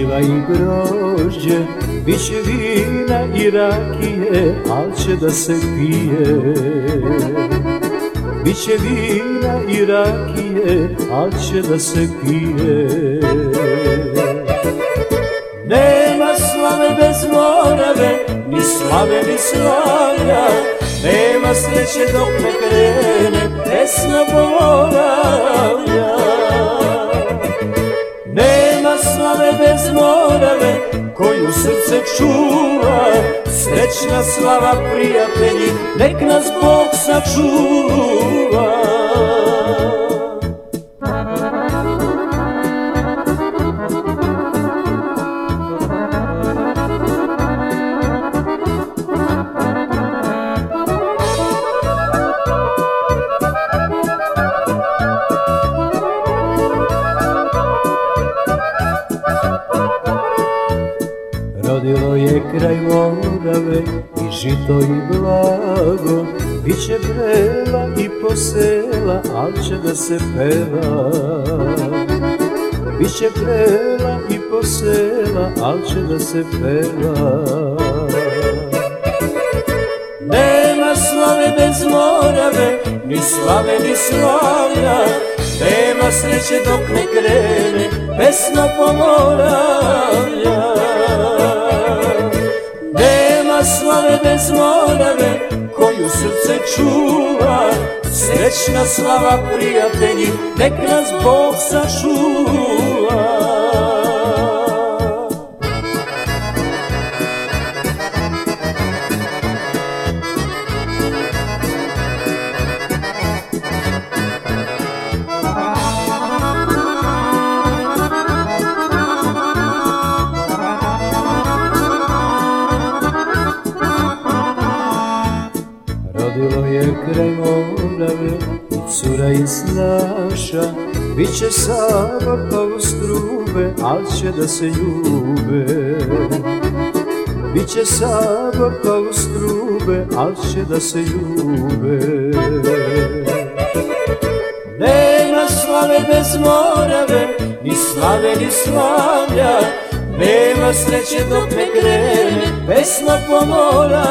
Ima i grožđe, bit vina i rakije, al će da se pije. Biće vina i rakije, al će da se pije. Nema slave bez morave, ni slave ni slavlja, nema sreće dok ne krene, pesma boravlja. Koju srce čuva, srećna slava prijatelji, nek nas Bog sačuva. Rodilo je kraj Morave i žito i blago. Biće brela i posela, al će da se peva. Biće brela i posela, al će da se peva. Nema slave bez Morave, ni slave ni slavlja Nema sreće dok ne krene, pesma pomoravlja bez morave koju srce čuva. Srećna slava prijatelji, nek nas Bog sačuva kraj Morave i cura iz naša. Biće sabor pa u strube, al će da se ljube. Biće sabor pa u strube, al će da se ljube. Nema slave bez Morave, ni slave ni slavlja. Nema sreće dok ne krene, pesma pomoravlja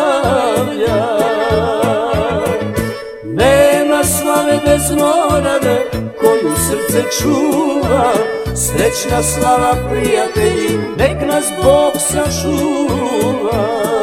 bez morave, koju srce čuva. Srećna slava prijatelji, nek nas Bog sačuva